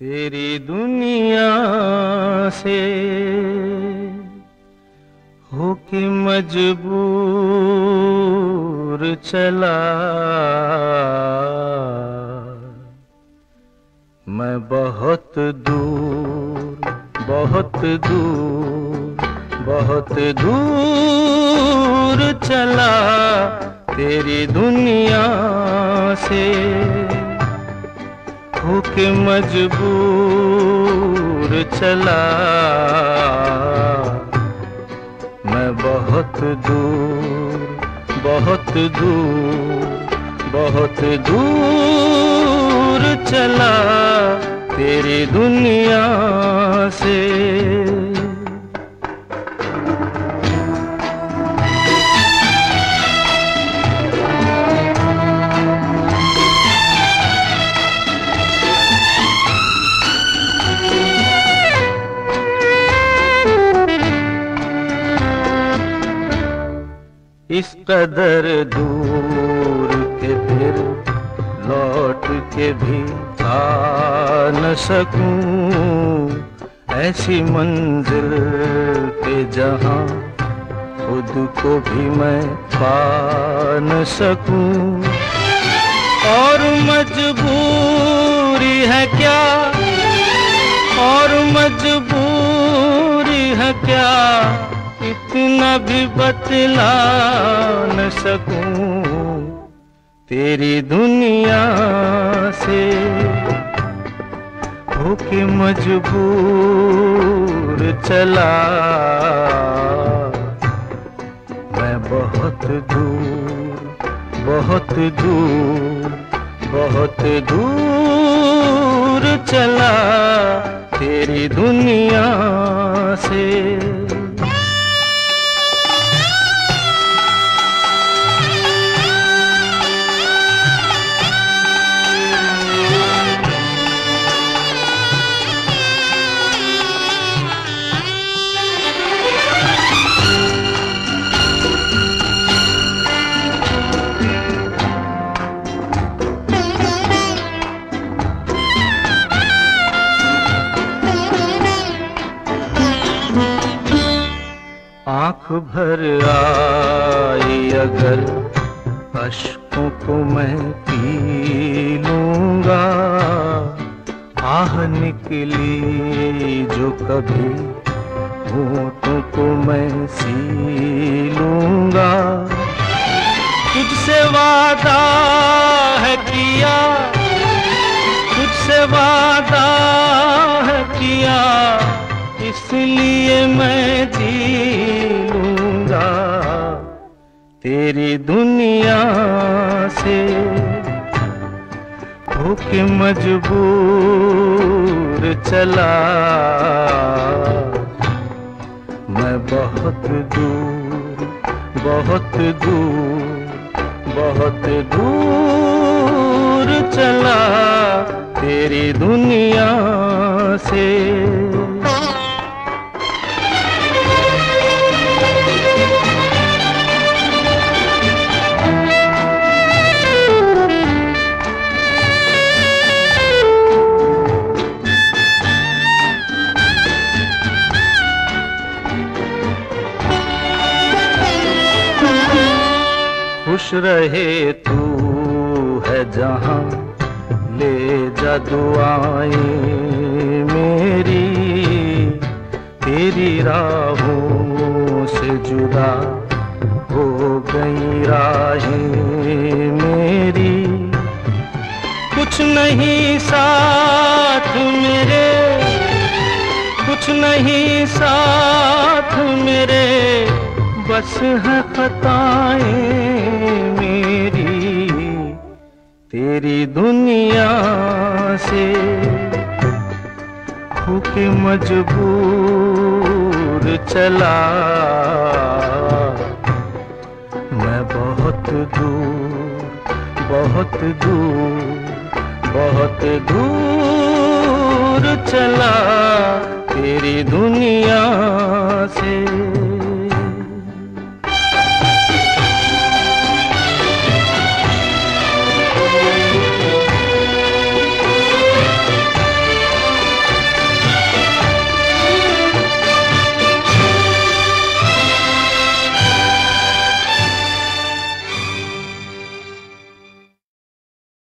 तेरी दुनिया से होके मजबूर चला। मैं बहुत दूर बहुत दूर बहुत दूर चला तेरी दुनिया से। होके मजबूर चला। मैं बहुत दूर बहुत दूर बहुत दूर चला तेरी दुनिया से। इस कदर दूर के फिर लौट के भी आ न सकूँ। ऐसी मंजिल पे जहाँ खुद को भी मैं पा न सकूँ। और मजबूरी है क्या? और मजबूरी है क्या? इतना भी बतला न सकूँ तेरी दुनिया से। होके मजबूर चला। मैं बहुत दूर बहुत दूर बहुत दूर चला तेरी दुनिया से। आँख भर आई अगर अश्कों को मैं पी लूँगा। आह, निकली जो कभी होठों को मैं सी लूँगा। तुझसे वादा है किया, तुझसे वादा है किया, इसलिए मैं जी तेरी दुनिया से होके मजबूर चला। मैं बहुत दूर बहुत दूर बहुत दूर चला। तेरी दुनिया से खुश रहे तू है जहाँ, ले जा दुआएँ मेरी। तेरी राहों से जुदा हो गई राहें मेरी। कुछ नहीं साथ मेरे, कुछ नहीं साथ मेरे, बस है खताएँ तेरी दुनिया से होके मजबूर चला। मैं बहुत दूर बहुत दूर बहुत दूर चला। तेरी दुनिया